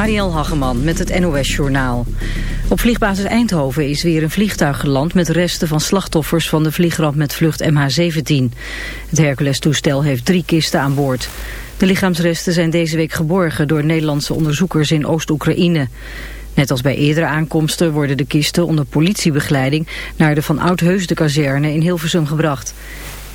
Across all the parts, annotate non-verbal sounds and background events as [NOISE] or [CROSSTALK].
Marielle Hageman met het NOS Journaal. Op vliegbasis Eindhoven is weer een vliegtuig geland met resten van slachtoffers van de vliegramp met vlucht MH17. Het Hercules-toestel heeft drie kisten aan boord. De lichaamsresten zijn deze week geborgen door Nederlandse onderzoekers in Oost-Oekraïne. Net als bij eerdere aankomsten worden de kisten onder politiebegeleiding naar de Van Oudheusde kazerne in Hilversum gebracht.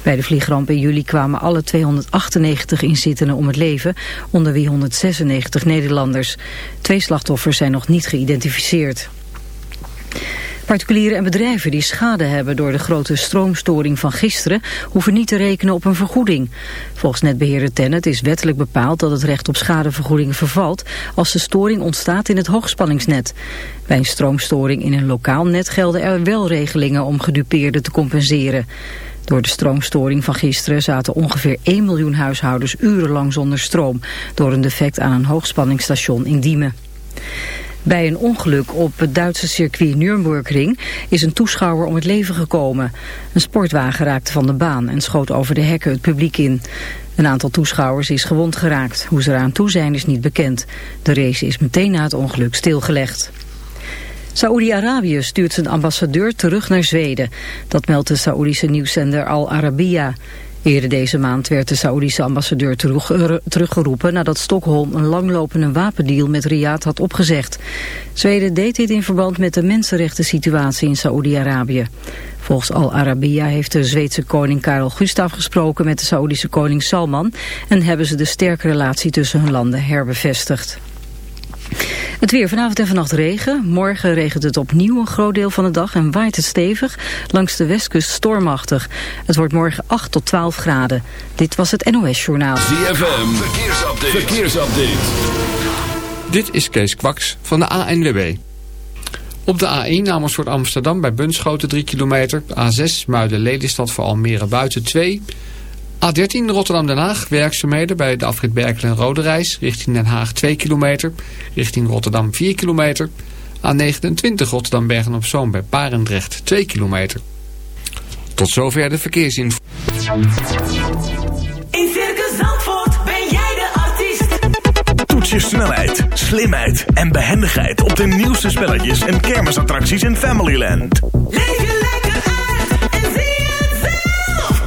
Bij de vliegramp in juli kwamen alle 298 inzittenden om het leven, onder wie 196 Nederlanders. Twee slachtoffers zijn nog niet geïdentificeerd. Particulieren en bedrijven die schade hebben door de grote stroomstoring van gisteren hoeven niet te rekenen op een vergoeding. Volgens netbeheerder Tennet is wettelijk bepaald dat het recht op schadevergoeding vervalt als de storing ontstaat in het hoogspanningsnet. Bij een stroomstoring in een lokaal net gelden er wel regelingen om gedupeerden te compenseren. Door de stroomstoring van gisteren zaten ongeveer 1 miljoen huishoudens urenlang zonder stroom door een defect aan een hoogspanningsstation in Diemen. Bij een ongeluk op het Duitse circuit Nürburgring is een toeschouwer om het leven gekomen. Een sportwagen raakte van de baan en schoot over de hekken het publiek in. Een aantal toeschouwers is gewond geraakt. Hoe ze eraan toe zijn is niet bekend. De race is meteen na het ongeluk stilgelegd. Saoedi-Arabië stuurt zijn ambassadeur terug naar Zweden. Dat meldt de Saoedische nieuwszender Al Arabiya. Eerder deze maand werd de Saoedische ambassadeur terug, teruggeroepen nadat Stockholm een langlopende wapendeal met Riyadh had opgezegd. Zweden deed dit in verband met de mensenrechten situatie in Saoedi-Arabië. Volgens Al Arabiya heeft de Zweedse koning Karel Gustaf gesproken met de Saoedische koning Salman en hebben ze de sterke relatie tussen hun landen herbevestigd. Het weer vanavond en vannacht regen. Morgen regent het opnieuw een groot deel van de dag en waait het stevig. Langs de westkust stormachtig. Het wordt morgen 8 tot 12 graden. Dit was het NOS Journaal. ZFM, verkeersupdate. verkeersupdate. Dit is Kees Kwaks van de ANWB. Op de A1 Amersfoort Amsterdam bij Bunschoten 3 kilometer. A6 Muiden-Lelystad voor Almere buiten 2 A13 Rotterdam-Den Haag, werkzaamheden bij de afrit Berkel en Rode Reis, richting Den Haag 2 kilometer, richting Rotterdam 4 kilometer. A29 Rotterdam-Bergen-op-Zoom bij Barendrecht 2 kilometer. Tot zover de verkeersinformatie. In Circus Zandvoort ben jij de artiest. Toets je snelheid, slimheid en behendigheid op de nieuwste spelletjes en kermisattracties in Familyland. Leef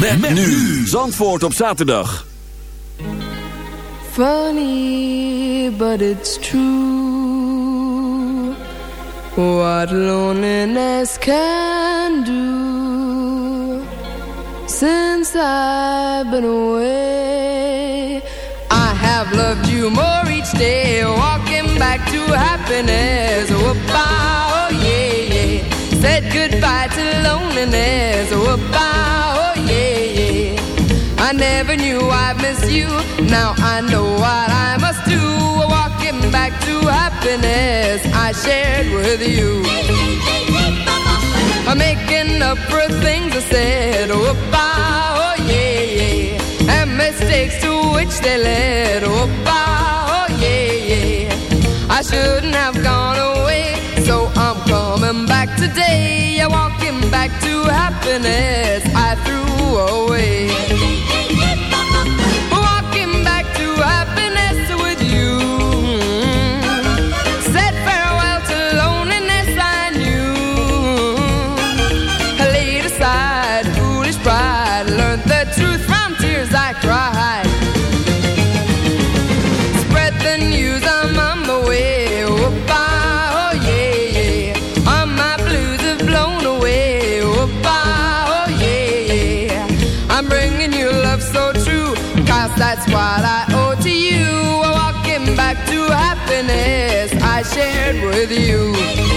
Met, nu. Zandvoort op zaterdag. Funny, but it's true. What loneliness can do. Since I've been away, I have loved you more each day. Walking back to happiness. Oh, oh yeah, yeah. Said goodbye to loneliness. Oh, never knew I missed you. Now I know what I must do. Walking back to happiness I shared with you. I'm making up for things I said. Oh, oh yeah, yeah. And mistakes to which they led. Oh, oh yeah, yeah. I shouldn't have gone away. So I'm coming back today. Walking back to happiness I threw away. With you.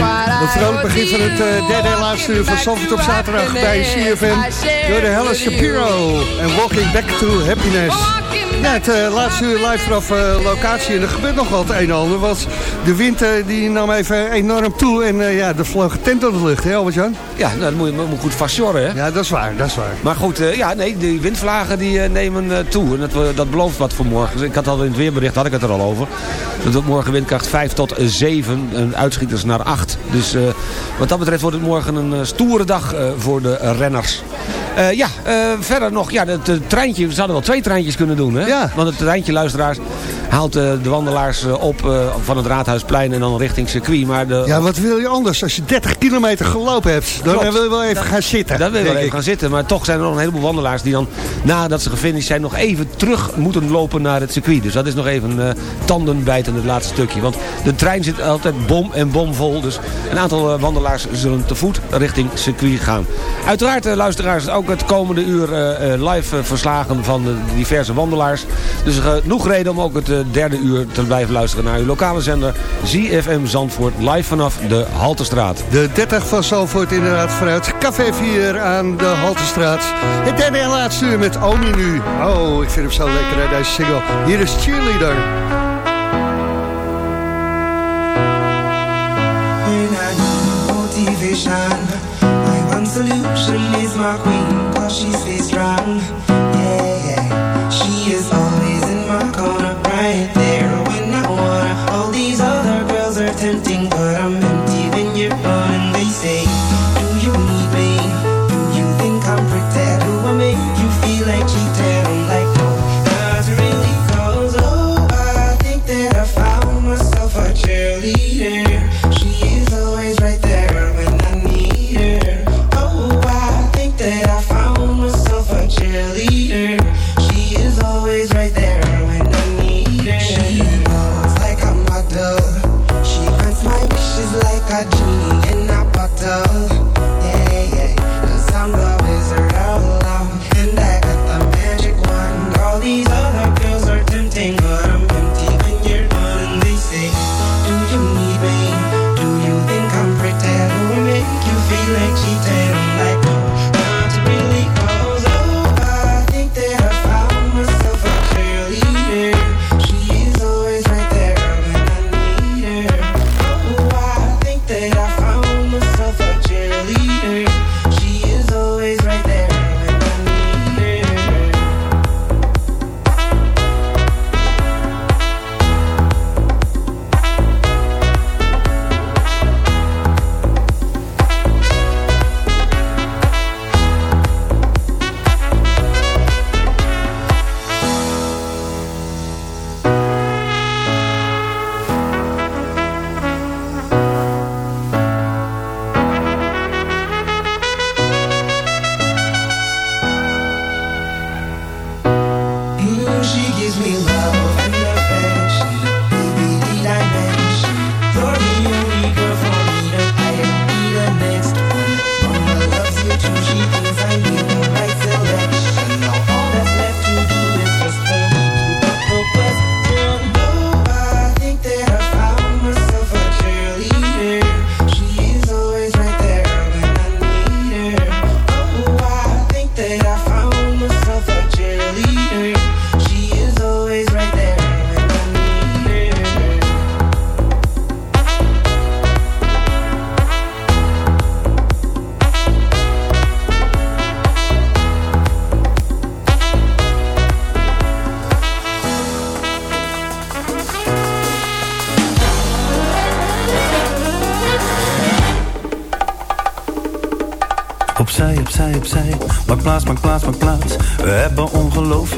Een vrolijk begin van het eh, derde en laatste uur van Zandvoort op zaterdag bij CFM. Door de Helle Shapiro en Walking Back to Happiness. Ja, het eh, laatste uur live vanaf eh, locatie. En er gebeurt nog wel het een en ander. Want de wind eh, die nam even enorm toe. En ja, er vloog tent door de lucht, hè Albert-Jan? Ja, nou, dat moet je moet goed vastjorren, hè? Ja, dat is waar, dat is waar. Maar goed, ja, nee, die windvlagen die, nemen toe. En dat, dat belooft wat voor morgen. Dus Ik had al in het weerbericht, had ik het er al over. Dat morgen windkracht 5 tot 7. En uitschieters naar 8. Dus wat dat betreft wordt het morgen een stoere dag voor de renners. Eh, ja, eh, verder nog, ja, het treintje, we zouden wel twee treintjes kunnen doen, hè? Ja. Want het treintje, luisteraars, haalt eh, de wandelaars eh, op eh, van het Raadhuisplein en dan richting circuit. Maar de, Ja, wat wil je anders? Als je 30 kilometer gelopen hebt, dan Klopt. wil je wel even gaan zitten. Dat wil je wel even ik. gaan zitten. Maar toch zijn er nog een heleboel wandelaars die dan, nadat ze gefinished zijn, nog even terug moeten lopen naar het circuit. Dus dat is nog even eh tandenbijten het laatste stukje. Want de trein zit altijd bom en bomvol. Dus een aantal wandelaars zullen te voet richting circuit gaan. Uiteraard, luisteraars, ook het komende uur live verslagen van de diverse wandelaars. Dus genoeg reden om ook het derde uur te blijven luisteren naar uw lokale zender ZFM Zandvoort live vanaf de Haltestraat. De 30 van Zalvoort inderdaad vooruit. Café 4 aan de Haltestraat. Het derde en laatste uur met Omi nu. Oh, ik vind hem zo lekker, hè, deze single. Hier is Cheerleader. I my one solution is my queen, cause she stays strong.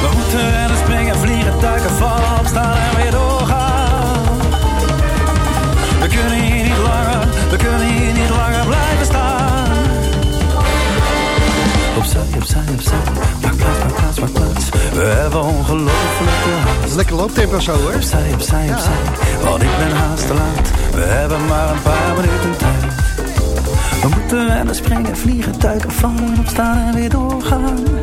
We moeten rennen, springen, vliegen, duiken, vallen, opstaan en weer doorgaan. We kunnen hier niet langer, we kunnen hier niet langer blijven staan. Opzij, opzij, opzij, maak plaats, maak plaats, maak plaats. We hebben ongelofelijke haast. Lekker looptempo zo hoor. Opzij, opzij, opzij, want ik ben haast te laat. We hebben maar een paar minuten tijd. We moeten rennen, springen, vliegen, duiken, vallen, opstaan en weer doorgaan.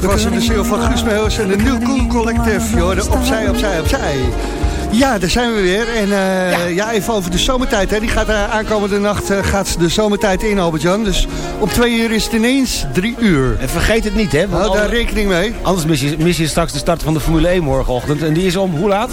Dat was de ziel van Guus Meeuwis en de New Cool Collective. Je hoorde opzij, opzij, opzij. Ja, daar zijn we weer. En eh, ja. even over de zomertijd. Hè. Die gaat uh, aankomende nacht uh, gaat de zomertijd in, Albert-Jan. Dus om twee uur is het ineens drie uur. En vergeet het niet, hè. Hou daar rekening mee. Anders mis je, mis je straks de start van de Formule 1 morgenochtend. En die is om hoe laat?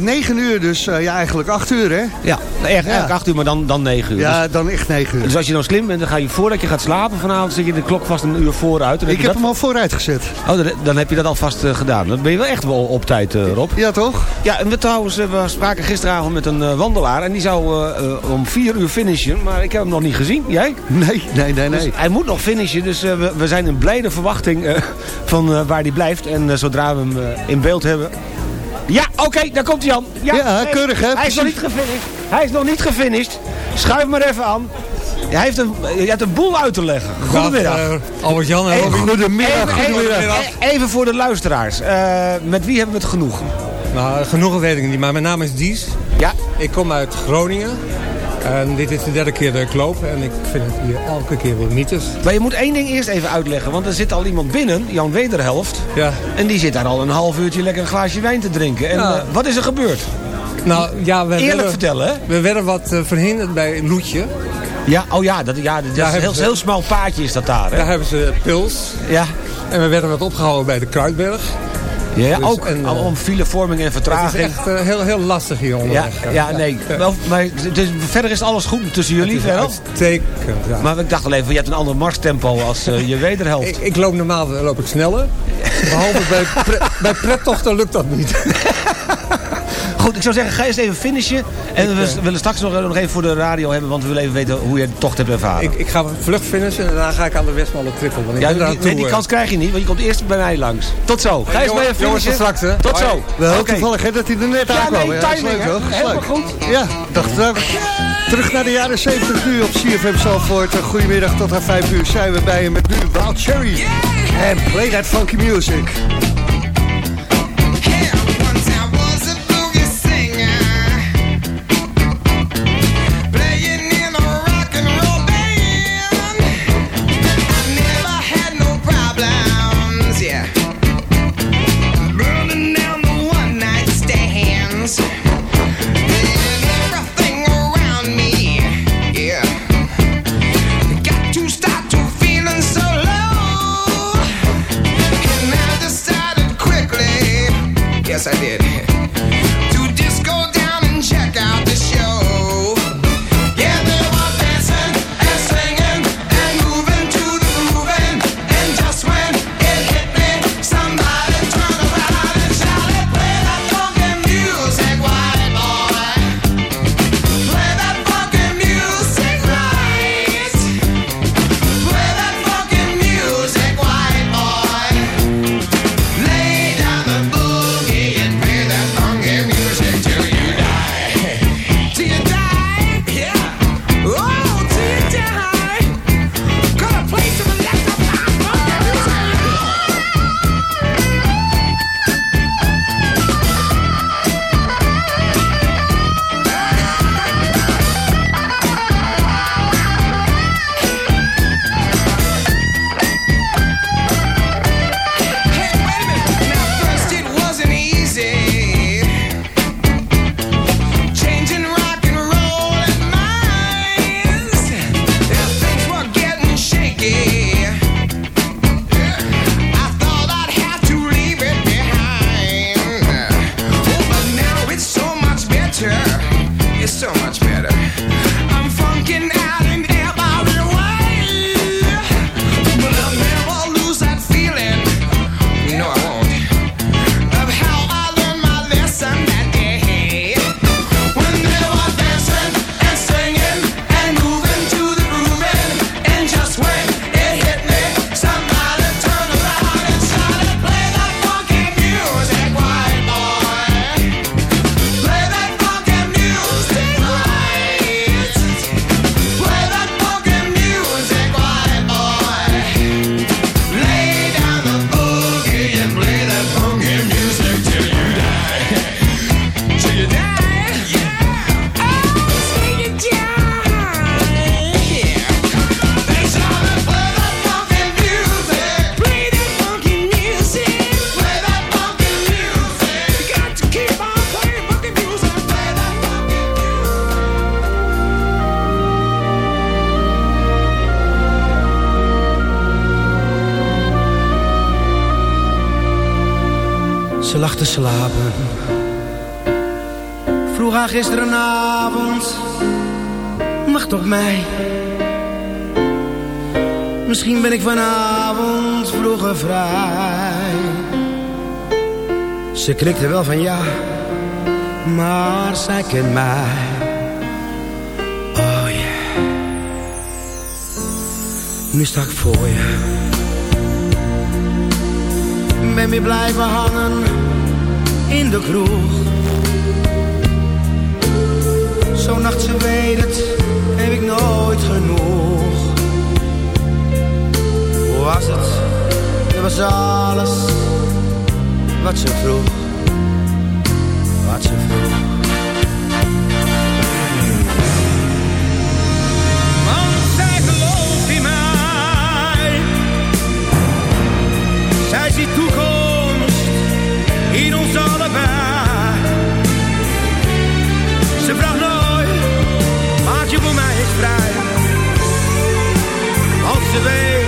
negen uur, dus ja, eigenlijk acht uur, hè. Ja, eigenlijk acht uur, maar dan, dan negen uur. Ja, dus, dan echt negen uur. Dus als je nou slim bent, dan ga je voordat je gaat slapen vanavond... zet je de klok vast een uur vooruit. Ik heb dat... hem al vooruit gezet. Oh, dan, dan heb je dat alvast gedaan. Dan ben je wel echt wel op tijd, Rob. Ja, toch? Ja, en we trouwens, we spraken gisteravond met een uh, wandelaar. En die zou uh, uh, om vier uur finishen. Maar ik heb hem nog niet gezien. Jij? Nee, nee, nee. Nee. Dus hij moet nog finishen. Dus we, we, zijn in blijde verwachting van waar hij blijft. En zodra we hem in beeld hebben... Ja, oké, okay, daar komt hij aan. Ja, ja keurig hè. Hij is nog niet gefinished. Hij is nog niet gefinished. Schuif maar even aan. Hij heeft een, je hebt een boel uit te leggen. Goedemiddag. Albert-Jan. Goedemiddag. Even, goedemiddag. Even, even voor de luisteraars. Met wie hebben we het genoeg? Nou, genoegen weet ik niet, maar mijn naam is Dies. Ja. Ik kom uit Groningen. En dit is de derde keer dat ik loop. En ik vind het hier elke keer weer mythes. Maar je moet één ding eerst even uitleggen. Want er zit al iemand binnen, Jan Wederhelft. Ja. En die zit daar al een half uurtje lekker een glaasje wijn te drinken. En ja. uh, wat is er gebeurd? Nou, ja, we Eerlijk werden, vertellen, hè? We werden wat uh, verhinderd bij Loetje. Ja, oh ja, dat, ja, dat is een heel, ze, heel smal paadje is dat daar. Hè? Daar hebben ze pils. Ja. En we werden wat opgehouden bij de Kruidberg. Ja, dus, ook en, uh, om filevorming en vertraging. Het is echt uh, heel, heel lastig hier onderweg. Ja, ja, nee. Ja. Wel, maar dus, verder is alles goed tussen jullie, wel? Uitstekend, ja. Maar ik dacht alleen van, je hebt een ander marstempo als uh, je [LAUGHS] wederhelft. ik, ik, loop normaal loop ik sneller. [LAUGHS] Behalve bij, pre, bij prettochten lukt dat niet. [LAUGHS] Goed, ik zou zeggen, ga eerst even finishen. En we eh, willen straks nog, nog even voor de radio hebben, want we willen even weten hoe je het tocht hebt ervaren. Ik, ik ga vlug finishen en daarna ga ik aan de Westmalle trippel. Want ik ja, die, nee, toe, die eh. kans krijg je niet, want je komt eerst bij mij langs. Tot zo. Ga eens bij je jongens, finishen. tot straks, hè. Tot zo. Wel toevallig hè, dat hij er net Ja, aankwam. nee, dat is timing, leuk, hè? Helemaal goed. Ja, dacht het ook. Terug naar de jaren 70 nu op CFM Zalvoort. Goedemiddag, tot aan 5 uur zijn we bij je met nu Wild Cherry. En play that funky music. Misschien ben ik vanavond vroeger vrij. Ze knikte wel van ja. Maar zij kent mij. Oh yeah. Nu sta ik voor je ben weer blijven hangen in de kroeg. Zo'n nacht, ze weet het, heb ik nooit genoeg. Was het? Was alles wat ze vroeg. Wat ze vroeg. Want zij gelooft in mij. Zij ziet toekomst in ons allebei. Ze vraagt nooit, maak je voor mij eens vrij. Want ze weet,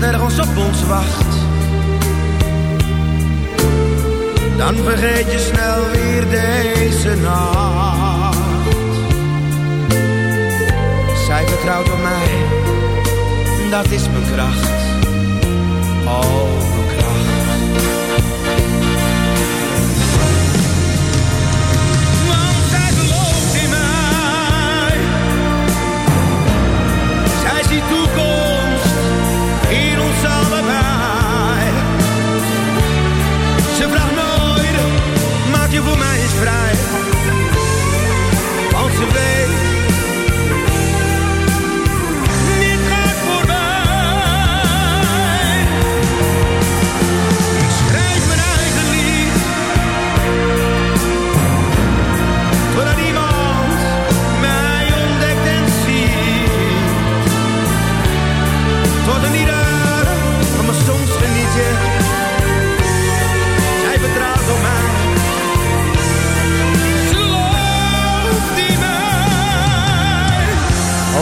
dat ergens op ons wacht. Dan vergeet je snel weer deze nacht. Zij vertrouwt op mij, dat is mijn kracht. Oh, mijn kracht. Want zij gelooft in mij. Zij ziet toekomst voor mij eens vrij. Ze weet,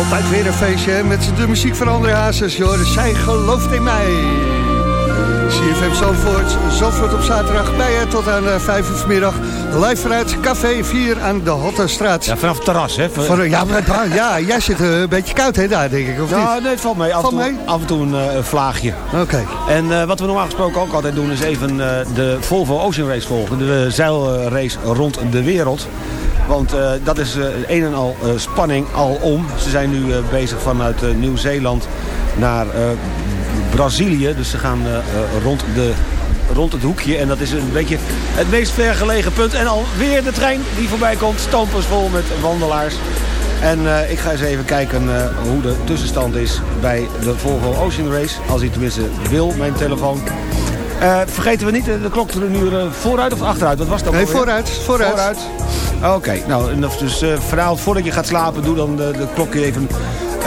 Altijd weer een feestje met de muziek van André Hazes. Joh. Zij gelooft in mij. CFM Zandvoort, Zandvoort op zaterdag bij je tot aan uh, 5 uur vanmiddag. Live vanuit Café 4 aan de Hottenstraat. Ja, vanaf het terras, hè? Voor, ja, maar, ja, jij zit een beetje koud, hè, daar, denk ik, of Ja, niet? nee, het valt mee. Af, en toe, af en toe een uh, vlaagje. Oké. En uh, wat we normaal gesproken ook altijd doen... is even uh, de Volvo Ocean Race volgen. De zeilrace rond de wereld. Want uh, dat is uh, een en al uh, spanning alom. Ze zijn nu bezig vanuit Nieuw-Zeeland naar Brazilië. Dus ze gaan rond, de, rond het hoekje. En dat is een beetje het meest vergelegen punt. En alweer de trein die voorbij komt. Stampensvol met wandelaars. En uh, ik ga eens even kijken uh, hoe de tussenstand is bij de Volvo Ocean Race. Als hij tenminste wil, mijn telefoon. Uh, vergeten we niet de, de klok er een uur vooruit of achteruit? Wat was dat? Nee, vooruit. Vooruit. vooruit. Oké, nou, dus vanavond voordat je gaat slapen, doe dan de, de klok even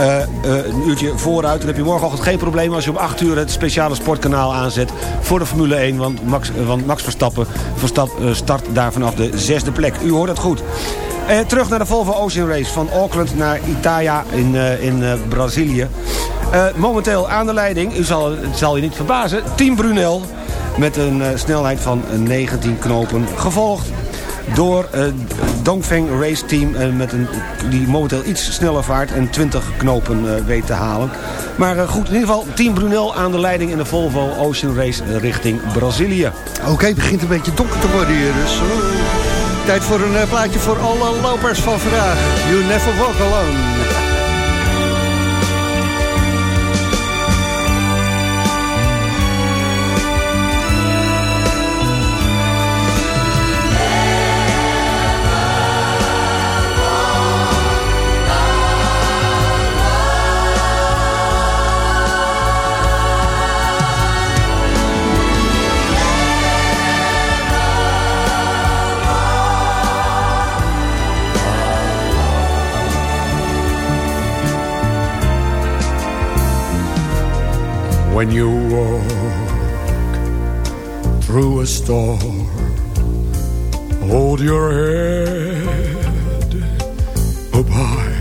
uh, uh, een uurtje vooruit. Dan heb je morgenochtend geen probleem als je om 8 uur het speciale sportkanaal aanzet voor de Formule 1. Want Max, want Max Verstappen Verstap, uh, start daar vanaf de zesde plek. U hoort het goed. Uh, terug naar de Volvo Ocean Race van Auckland naar Italia in, uh, in uh, Brazilië. momenteel aan de leiding, u zal, het zal je niet verbazen, Team Brunel met een snelheid van 19 knopen. Gevolgd door uh, Dongfeng Race Team uh, met een, die momenteel iets sneller vaart en 20 knopen uh, weet te halen. Maar goed, in ieder geval Team Brunel aan de leiding in de Volvo Ocean Race richting Brazilië. Oké, het begint een beetje donker te worden hier. Dus, tijd voor een plaatje voor alle lopers van vandaag. You never walk alone. When you walk through a storm, hold your head up high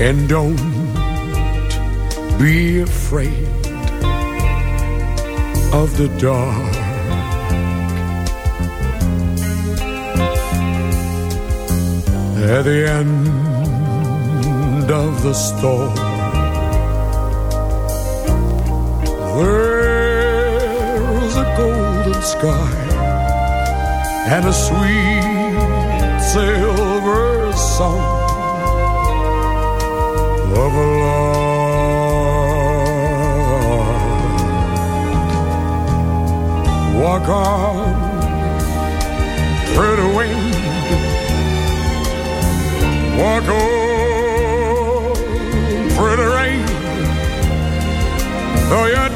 and don't be afraid of the dark. At the end of the storm, There's a golden sky and a sweet silver song of a love. Walk on the wind, walk on the rain. Though your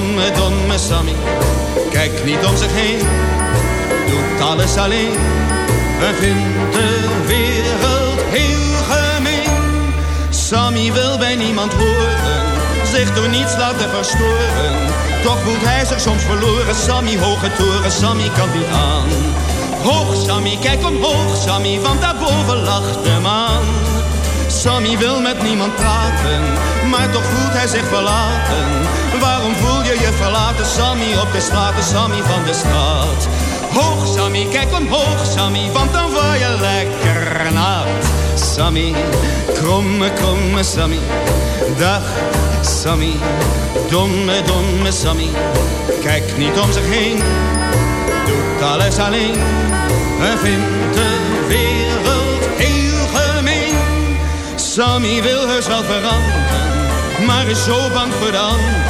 domme, domme Sammy. Kijk niet om zich heen, doet alles alleen en vindt de wereld heel gemeen. Sammy wil bij niemand horen, zich door niets laten verstoren. Toch voelt hij zich soms verloren, Sammy, hoge toren, Sammy kan niet aan. Hoog Sammy, kijk omhoog Sammy, want daarboven lacht de maan. Sammy wil met niemand praten, maar toch voelt hij zich verlaten. Waarom voel je je verlaten, Sammy, op de straten, Sammy van de straat? Hoog Sammy, kijk omhoog Sammy, want dan word je lekker nat. Sammy, kromme, kromme Sammy, dag Sammy, domme, domme Sammy. Kijk niet om zich heen, doet alles alleen en vindt de wereld heel gemeen. Sammy wil heus veranderen, maar is zo bang voor de.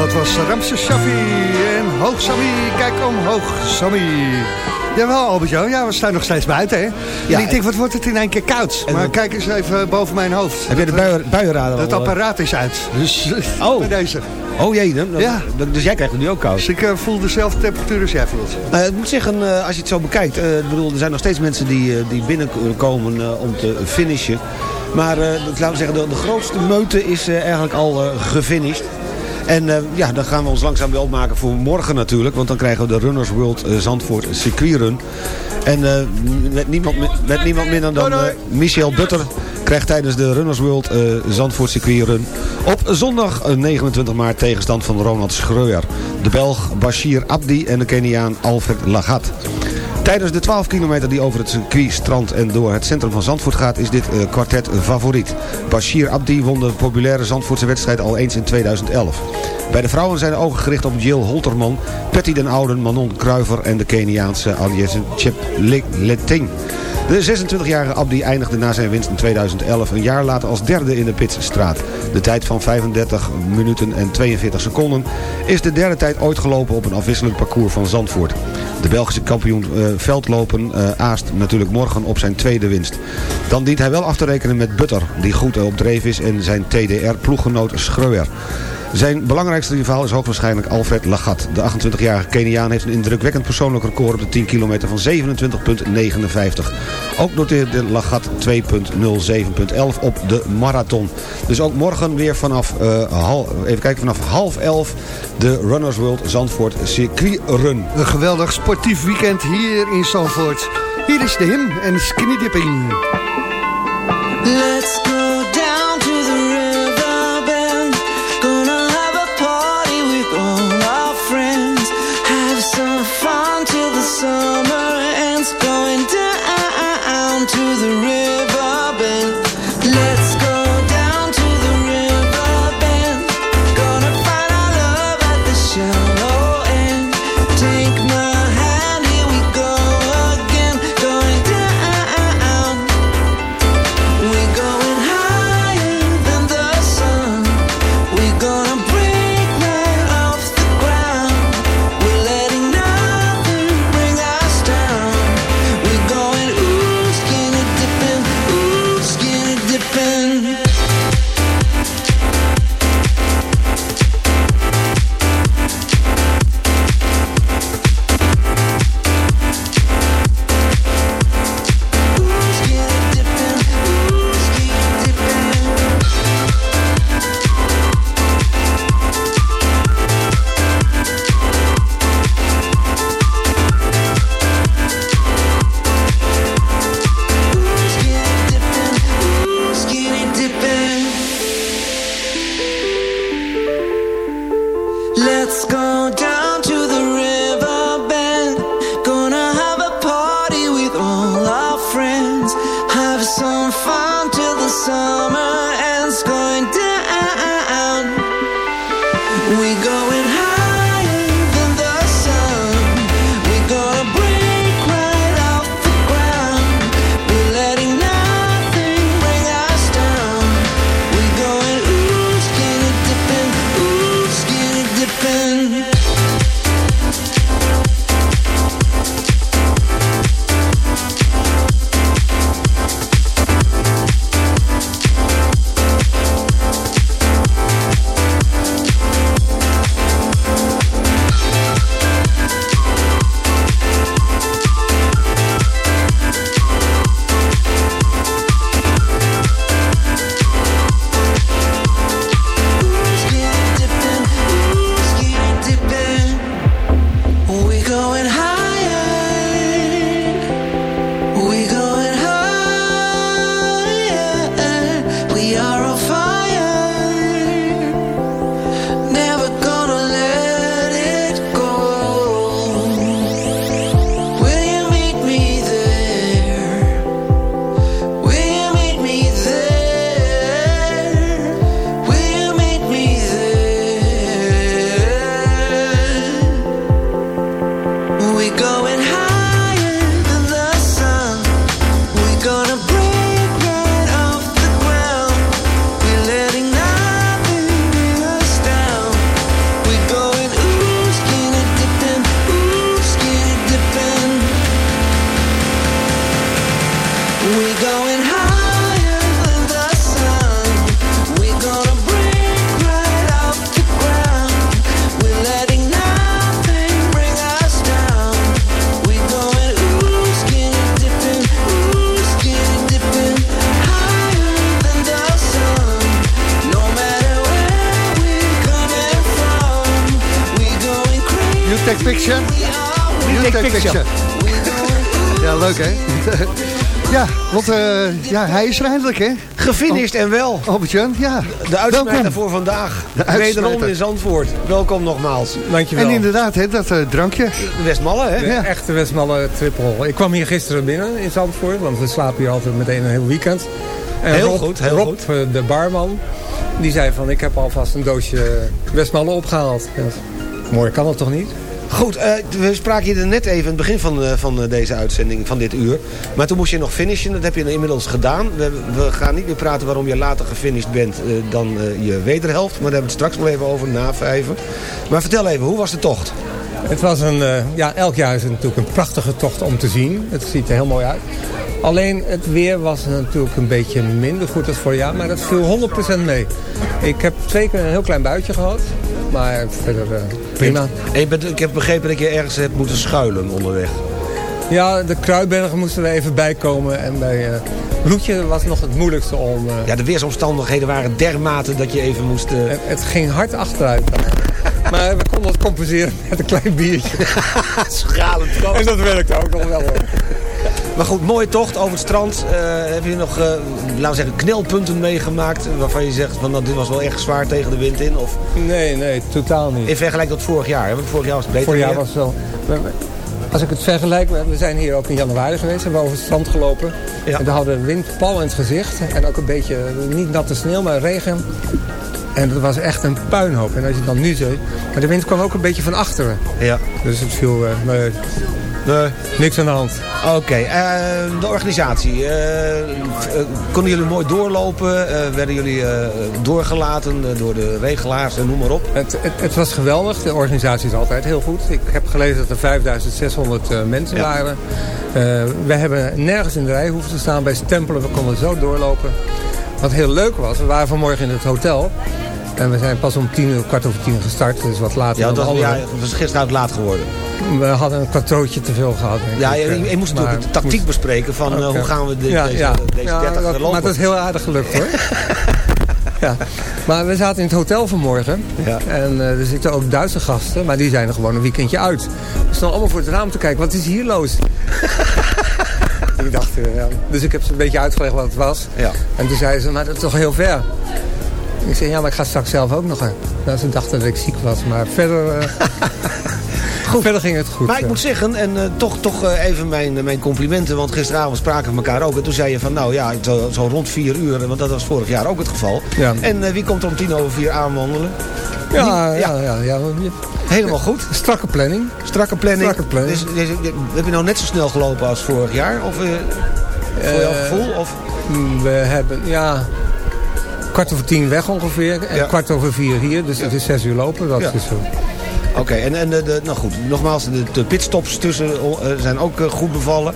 Dat was Ramse Shaffi en Hoog Sammy. Kijk omhoog, Sammy. Jawel, Albert-Jan. Ja, we staan nog steeds buiten, hè? Ja, en ik denk, wat wordt het in één keer koud? Maar kijk eens even boven mijn hoofd. Heb je de bui- buienradar Dat al, eh? apparaat is uit. Dus [LAUGHS] Oh. bij deze. Oh jee, dan, Ja. dan- dus jij krijgt het nu ook koud. Dus ik eh, voel dezelfde temperatuur als jij voelt. Nou, ik moet zeggen, eh, als je het zo bekijkt... eh, bedoel, er zijn nog steeds mensen die, eh, die binnenkomen eh, om te finishen. Maar eh, laten we zeggen, de, de grootste meute is eh, eigenlijk al eh, gefinished. En eh, ja, dan gaan we ons langzaam wel opmaken voor morgen natuurlijk. Want dan krijgen we de Runners World eh, Zandvoort circuitrun. En eh, met, niemand, met niemand minder dan Michel Butter krijgt tijdens de Runners World eh, Zandvoort circuitrun op zondag eh, 29 maart tegenstand van Ronald Schreuer. De Belg Bashir Abdi en de Keniaan Alfred Lagat. Tijdens de 12 kilometer die over het circuit, strand en door het centrum van Zandvoort gaat... is dit eh, kwartet favoriet. Bashir Abdi won de populaire Zandvoortse wedstrijd al eens in 2011. Bij de vrouwen zijn de ogen gericht op Jill Holterman... Patty den Ouden, Manon Kruiver en de Keniaanse Aliese Chepleting. De 26-jarige Abdi eindigde na zijn winst in 2011 een jaar later als derde in de Pitstraat. De tijd van 35 minuten en 42 seconden is de derde tijd ooit gelopen op een afwisselend parcours van Zandvoort. De Belgische kampioen eh, veldlopen eh, aast natuurlijk morgen op zijn tweede winst. Dan dient hij wel af te rekenen met Butter, die goed op dreef is en zijn TDR-ploeggenoot Schreuer. Zijn belangrijkste rivaal is hoogwaarschijnlijk Alfred Lagat. De 28-jarige Keniaan heeft een indrukwekkend persoonlijk record op de 10 kilometer van 27,59. Ook noteerde Lagat 2,07,11 op de marathon. Dus ook morgen weer vanaf, eh, hal, even kijken, vanaf half elf de Runners World Zandvoort Circuit Run. Een geweldig sportief weekend hier in Zandvoort. Hier is de him en skinny dipping. Ja, hij is er eindelijk hè? Gefinished en wel. Albert-Jan, ja. De uitsmijter voor vandaag. De. Wederom in Zandvoort. Welkom nogmaals. Dankjewel. En inderdaad, hè, dat eh, drankje. De Westmalle, hè? De echte Westmalle triple. Ik kwam hier gisteren binnen in Zandvoort, want we slapen hier altijd meteen een heel weekend. En Heel Rob, goed, heel Rob, goed. eh, de barman, die zei van ik heb alvast een doosje Westmalle opgehaald. Ja, mooi kan dat toch niet? Goed, eh, we spraken je er net even in het begin van, eh, van eh, deze uitzending, van dit uur. Maar toen moest je nog finishen, dat heb je inmiddels gedaan. We, we gaan niet meer praten waarom je later gefinished bent dan je wederhelft. Maar daar hebben we het straks wel even over, na vijven. Maar vertel even, hoe was de tocht? Het was een, ja, elk jaar is het natuurlijk een prachtige tocht om te zien. Het ziet er heel mooi uit. Alleen het weer was natuurlijk een beetje minder goed als vorig jaar, maar dat viel 100% mee. Ik heb twee keer een heel klein buitje gehad, maar verder eh, prima. Bent, ik heb begrepen dat je ergens hebt moeten schuilen onderweg. Ja, de Kruidbergen moesten er even bij komen en bij uh, Loetje was nog het moeilijkste om... eh, Ja, de weersomstandigheden waren dermate dat je even moest... het, het ging hard achteruit. [LAUGHS] maar we konden het compenseren met een klein biertje. [LAUGHS] Schalend. En dat werkte ook nog wel hoor. Maar goed, mooie tocht over het strand. Eh, heb je nog, eh, laten we zeggen, knelpunten meegemaakt... waarvan je zegt, van, nou, dit was wel echt zwaar tegen de wind in? Of Nee, nee, totaal niet. in vergelijking tot vorig jaar? hè? Want vorig jaar was het beter Vorig jaar was het wel... we- we- Als ik het vergelijk, we zijn hier ook in januari geweest, hebben we over het strand gelopen. Ja. En we hadden wind pal in het gezicht en ook een beetje, niet natte sneeuw, maar regen. En dat was echt een puinhoop. En als je dan nu ziet, maar de wind kwam ook een beetje van achteren. Ja. Dus het viel, eh, nee, Nee. niks aan de hand. Oké, eh, de organisatie. eh, eh, konden jullie mooi doorlopen? Eh, werden jullie eh, doorgelaten eh, door de regelaars en noem maar op? Het, het, het was geweldig. De organisatie is altijd heel goed. Ik heb gelezen dat er 5600 eh, mensen Ja. waren. Eh, we hebben nergens in de rij hoeven te staan bij stempelen. We konden zo doorlopen. Wat heel leuk was, we waren vanmorgen in het hotel. En we zijn pas om tien uur, kwart over tien gestart. Dus wat later Ja, dan dat was, ja, was gisteravond laat geworden. We hadden een kwartootje te veel gehad. Ja, je, je moest natuurlijk de tactiek moest- bespreken van eh, hoe gaan we dit, Ja, deze, ja. deze Ja, 30 dat- lopen. Maar dat is heel aardig gelukt hoor. [LAUGHS] ja. Maar we zaten in het hotel vanmorgen. Ja. En eh, er zitten ook Duitse gasten. Maar die zijn er gewoon een weekendje uit. We stonden allemaal voor het raam te kijken. Wat is hier los? [LAUGHS] ik dacht, eh, ja. Dus ik heb ze een beetje uitgelegd wat het was. Ja. En toen zeiden ze, maar dat is toch heel ver? Ik zei, ja, maar ik ga straks zelf ook nog. Hè. Nou, ze dachten dat ik ziek was. Maar verder, eh, [LAUGHS] verder ging het goed. Maar ik moet zeggen, en eh, toch, toch eh, even mijn, mijn complimenten. Want gisteravond spraken we elkaar ook. En toen zei je van, nou ja, zo, zo rond vier uur. Want dat was vorig jaar ook het geval. Ja. En wie komt er om tien over vier aanwandelen? ja, Die- ja, ja, ja. Helemaal goed. Strakke planning. Strakke planning. Strakke planning. Dus, dus, heb je nou net zo snel gelopen als vorig jaar? Of voor jouw gevoel? Of? We hebben, ja, kwart over tien weg ongeveer. En Ja. kwart over vier hier. Dus het is zes uur lopen. Dat Ja. is zo. Oké, en, en de, de, nou goed, nogmaals, de, de pitstops tussen eh, zijn ook eh, goed bevallen.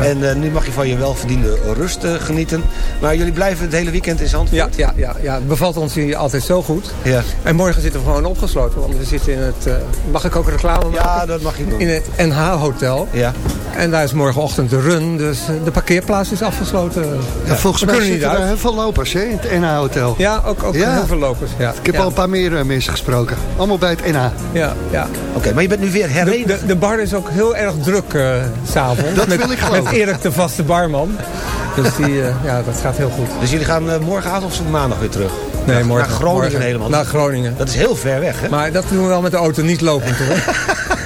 En eh, nu mag je van je welverdiende rust eh, genieten. Maar jullie blijven het hele weekend in Zandvoort? Ja, ja, ja, ja, het bevalt ons hier altijd zo goed. Ja. En morgen zitten we gewoon opgesloten. Want we zitten in het... eh, mag ik ook reclame maken? Ja, dat mag je doen. In het NH-hotel. Ja. En daar is morgenochtend de run. Dus eh, de parkeerplaats is afgesloten. Ja, volgens mij kunnen niet zitten er heel veel lopers hè, in het NH-hotel. Ja, ook, ook Ja. heel veel lopers. Ja. Ik heb al een paar meer eh, mensen gesproken. Allemaal bij het NH. Ja, ja. Oké, maar je bent nu weer herenigd. de, de bar is ook heel erg druk s s'avonds. Dat met, wil ik geloven. Met Erik de vaste barman. Dus die, eh, ja, dat gaat heel goed. Dus jullie gaan eh, morgenavond of maandag weer terug? Nee, Naar- morgen. Naar Groningen morgen. helemaal. Naar Groningen. Dat is heel ver weg, hè? Maar dat doen we wel met de auto, niet lopend hoor. [LAUGHS]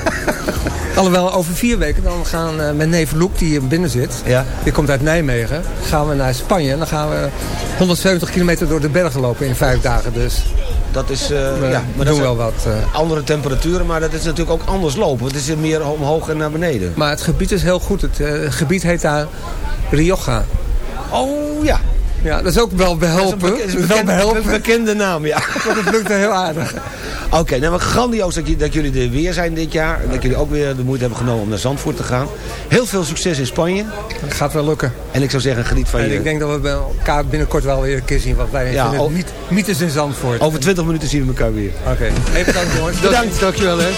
Alhoewel, over vier weken dan gaan uh, mijn neef Loek, die hier binnen zit... Ja. die komt uit Nijmegen, gaan we naar Spanje. En dan gaan we 170 kilometer door de bergen lopen in vijf dagen. Dus Dat is, eh, we ja, maar doen dat wel wat. eh. andere temperaturen, maar dat is natuurlijk ook anders lopen. Het is meer omhoog en naar beneden. Maar het gebied is heel goed. Het eh, gebied heet daar Rioja. Oh ja, Ja, dat is ook wel behelpen. dat is een, Dat is beke- wel behelpen. bekende, bekende naam, ja. [LAUGHS] Dat lukt heel aardig. Oké, nou maar grandioos dat, je- dat jullie er weer zijn dit jaar. Dat jullie ook weer de moeite hebben genomen om naar Zandvoort te gaan. Heel veel succes in Spanje. Dat gaat wel lukken. En ik zou zeggen, geniet van En je... ik denk dat we bij elkaar binnenkort wel weer een keer zien wat wij Ja, vinden. Myth- Mythes in Zandvoort. Over 20 minuten zien we elkaar weer. Oké. Even bedankt jongens. Bedankt. Dankjewel hè.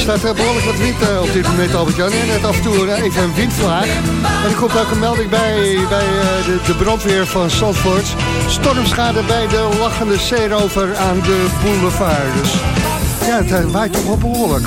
staat behoorlijk wat wind eh, op dit moment, Albert-Jan. Net af en toe even een windvlaag. En er komt ook een melding bij, bij eh, de, de brandweer van Zandvoort. Stormschade bij de lachende zeerover aan de boulevard. Dus ja, het eh, waait toch wel behoorlijk.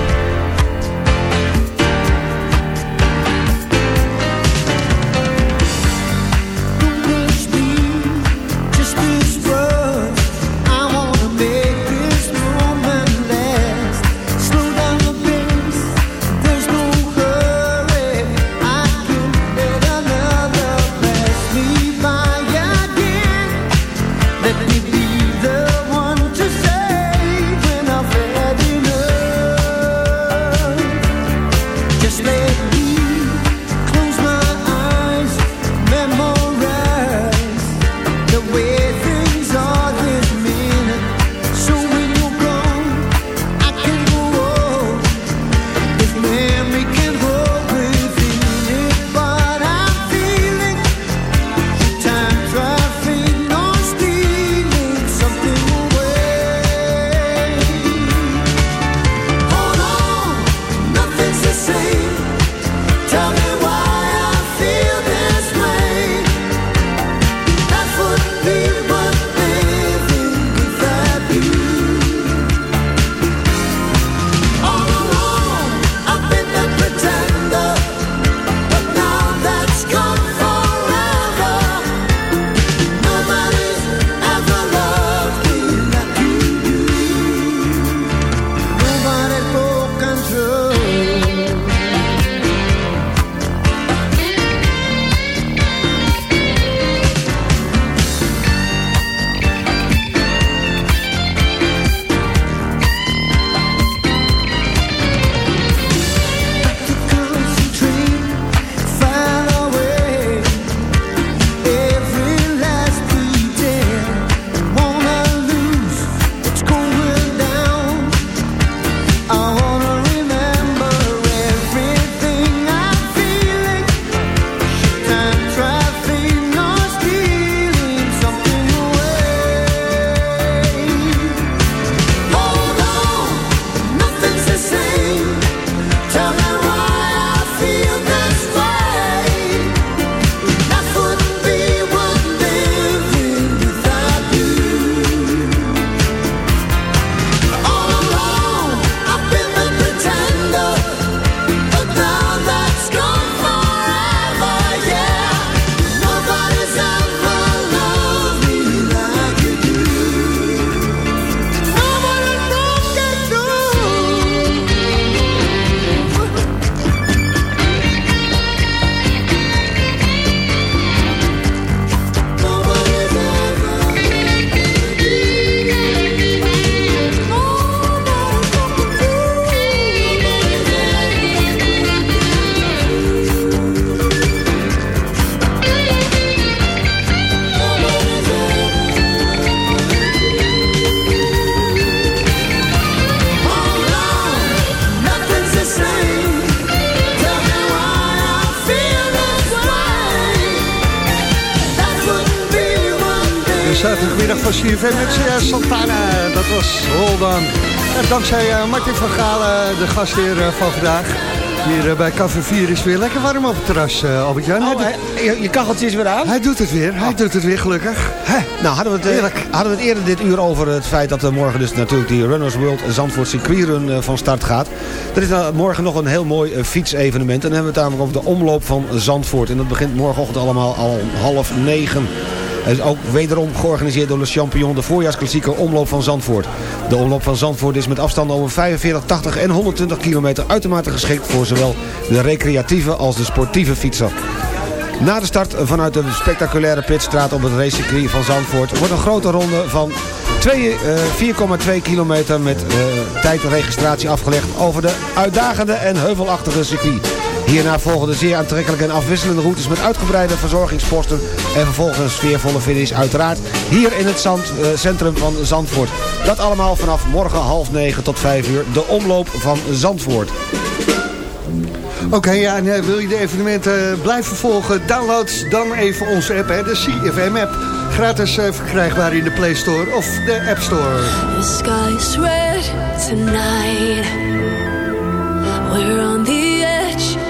Van CFM met Santana. Dat was Hold On. En dankzij uh, Martin van Galen, de gastheer uh, van vandaag. Hier bij Café 4 is weer lekker warm op het terras, Albert-Jan. Oh, je, je kacheltje is weer aan? Hij doet het weer, hij oh. doet het weer gelukkig. Nou, hadden we, het, hadden we het eerder dit uur over het feit dat er morgen dus natuurlijk die Runners World Zandvoort circuitrun van start gaat. Er is morgen nog een heel mooi fietsevenement. En dan hebben we het namelijk over de omloop van Zandvoort. En dat begint morgenochtend allemaal al half negen. Het is ook wederom georganiseerd door de Champion, de voorjaarsklassieker Omloop van Zandvoort. De Omloop van Zandvoort is met afstanden over 45, 80 en 120 kilometer uitermate geschikt voor zowel de recreatieve als de sportieve fietser. Na de start vanuit de spectaculaire pitstraat op het racecircuit van Zandvoort wordt een grote ronde van 4,2 kilometer met uh, tijdregistratie afgelegd over de uitdagende en heuvelachtige circuit. Hierna volgen de zeer aantrekkelijke en afwisselende routes met uitgebreide verzorgingsposten en vervolgens een sfeervolle finish uiteraard hier in het zand, uh, centrum van Zandvoort. Dat allemaal vanaf morgen half negen tot vijf uur, de omloop van Zandvoort. Oké, okay, ja, en uh, wil je de evenementen uh, blijven volgen? Download dan even onze app, hè, de CFM-app. Gratis uh, verkrijgbaar in de Play Store of de App Store. The sky's red tonight. We're on the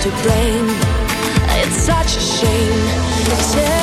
To blame. It's such a shame.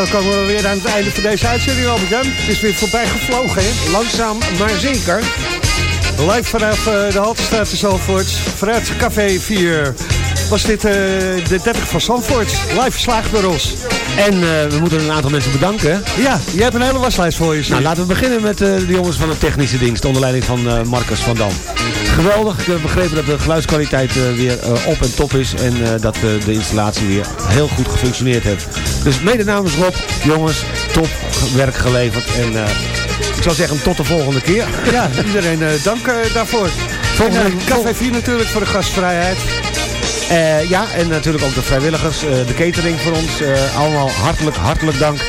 Dan komen we weer aan het einde van deze uitzending, Albert-Jan. Het is weer voorbij gevlogen, hè? Langzaam, maar zeker. Live vanaf uh, de Haltestraat in Zandvoort, vanuit Café 4, was dit uh, de 30 van Zandvoort. Live verslagen door ons. En uh, we moeten een aantal mensen bedanken. Ja, je hebt een hele waslijst voor je. Nou, laten we beginnen met de jongens van de technische dienst, onder leiding van Marcus van Dam. Geweldig, ik heb begrepen dat de geluidskwaliteit weer op en top is en dat de installatie weer heel goed gefunctioneerd heeft. Dus mede namens Rob, jongens, top werk geleverd en... Ik zou zeggen tot de volgende keer. [LAUGHS] Ja, iedereen dank daarvoor. Volgende en, Café 4 natuurlijk voor de gastvrijheid. Uh, ja, en natuurlijk ook de vrijwilligers, uh, de catering voor ons. Uh, allemaal hartelijk, hartelijk dank.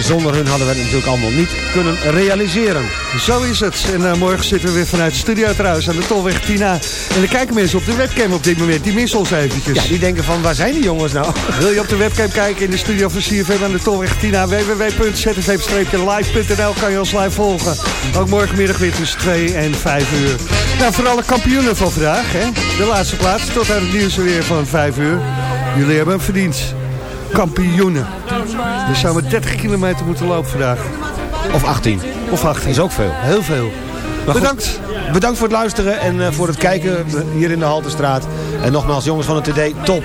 Zonder hun hadden we het natuurlijk allemaal niet kunnen realiseren. Zo is het. En morgen zitten we weer vanuit de studio trouwens aan de Tolweg Tina. En dan kijken mensen op de webcam op dit moment. Die missen ons eventjes. Ja, die denken van waar zijn die jongens nou? [LAUGHS] Wil je op de webcam kijken in de studio van CFM aan de Tolweg Tina. www.zfm-live.nl kan je ons live volgen. Ook morgenmiddag weer tussen 2 en 5 uur. Nou, voor alle kampioenen van vandaag. Hè? De laatste plaats tot aan het nieuws weer van 5 uur. Jullie hebben hem verdiend. Kampioenen. Dus zouden we 30 kilometer moeten lopen vandaag. Of 18. Of 18. Is ook veel. Heel veel. Maar Bedankt. Goed, bedankt voor het luisteren en uh, voor het kijken hier in de Haltestraat. En nogmaals, jongens van het TD, top.